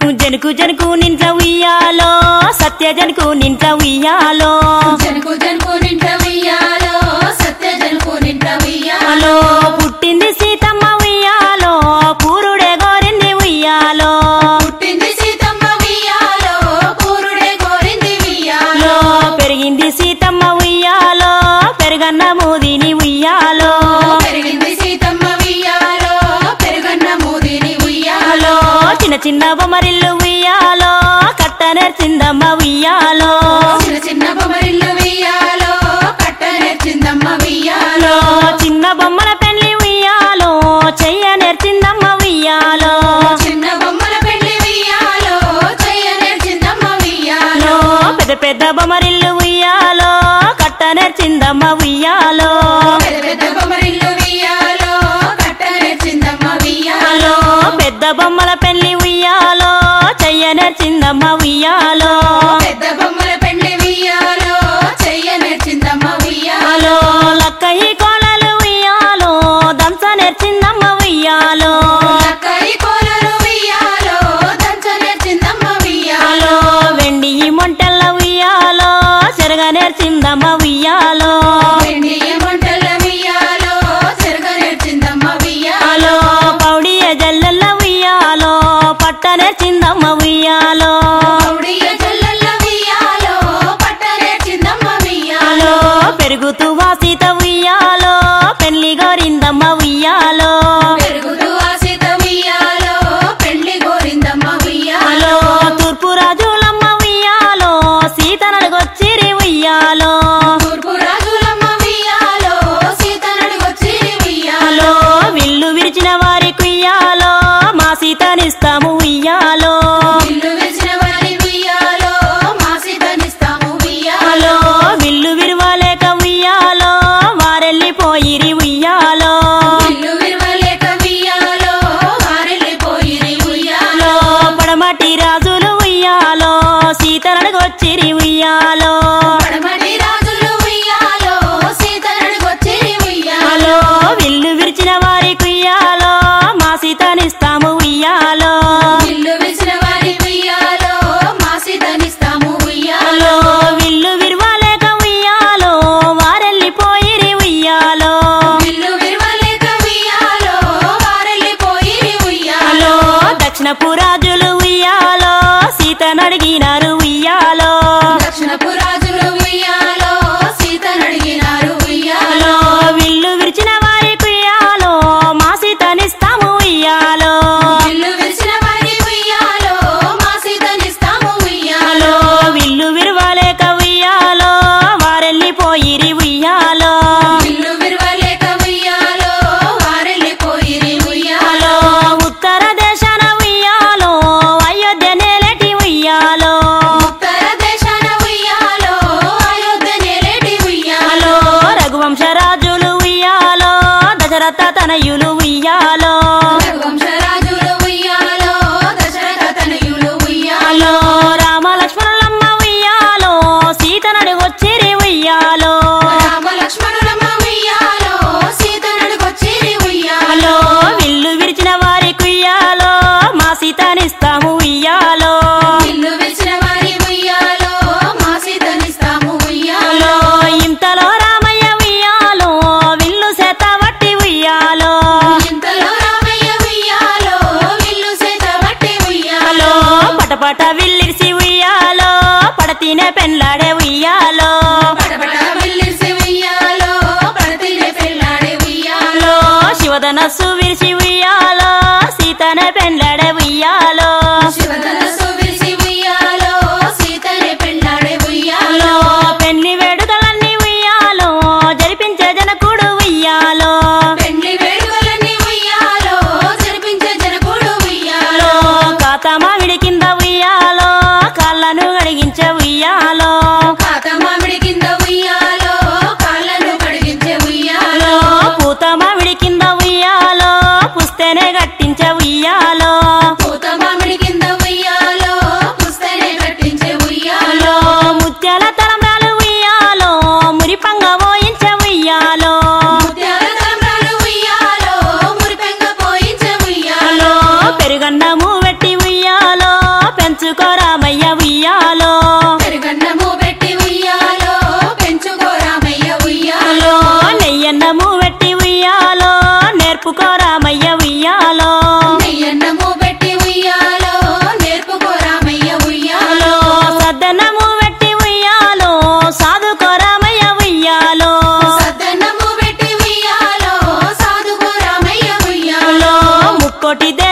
జనుకు జనుకు నింట ఉయ్యాలో సత్య జనుకు నింట ఉయ్యాలో. జనుకు జనుకు నింట్ల ఉయ్యాలో సత్య జనుకు నింట్ల ఉయ్యాలో. పుట్టింది సీతమ్మ ఉయ్యాలో పూరుడే గోరింది ఉయ్యాలో. పుట్టింది సీతమ్మ ఉయ్యాలో పూరుడే గోరింది ఉయ్యాలో. పెరిగింది సీతమ్మ ఉయ్యాలో పెరుగన్న మోదిని ఉయ్యాలో. పెరిగింది సీతమ్మ ఉయ్యాలో పెరుగన్న మోదిని ఉయ్యాలో. చిన్న చిన్న బొమ్మరి నేర్చిందమ్మ ఉయ్యాలో. చిన్న బొమ్మరిల్లు ఉయ్యాలో కట్ట నేర్చిందమ్మ ఉయ్యాలో. చిన్న బొమ్మల పెళ్ళి ఉయ్యాలో చెయ్య నేర్చిందమ్మ ఉయ్యాలో. చిన్న బొమ్మల పెళ్ళి ఉయ్యాలో చెయ్య నేర్చిందమ్మ ఉయ్యాలో. పెద్ద పెద్ద బొమ్మరిల్లు ఉయ్యాలో కట్ట నేర్చిందమ్మ ఉయ్యాలో. காட்டிராக you know పడతీనే పెళ్ళాడే ఉయ్యాలో. శివధనస్సు విరిసి ఉయ్యాలో సీతనే పెళ్ళాడే ఉయ్యాలో. పెళ్ళి వేడుకలన్నీ ఉయ్యాలో జరిపించే జనకుడు ఉయ్యాలో. పెళ్ళి వేడుకలన్నీ ఉయ్యాలో జరిపించే జనకుడు ఉయ్యాలో. కాతమా కోటి దేవుడు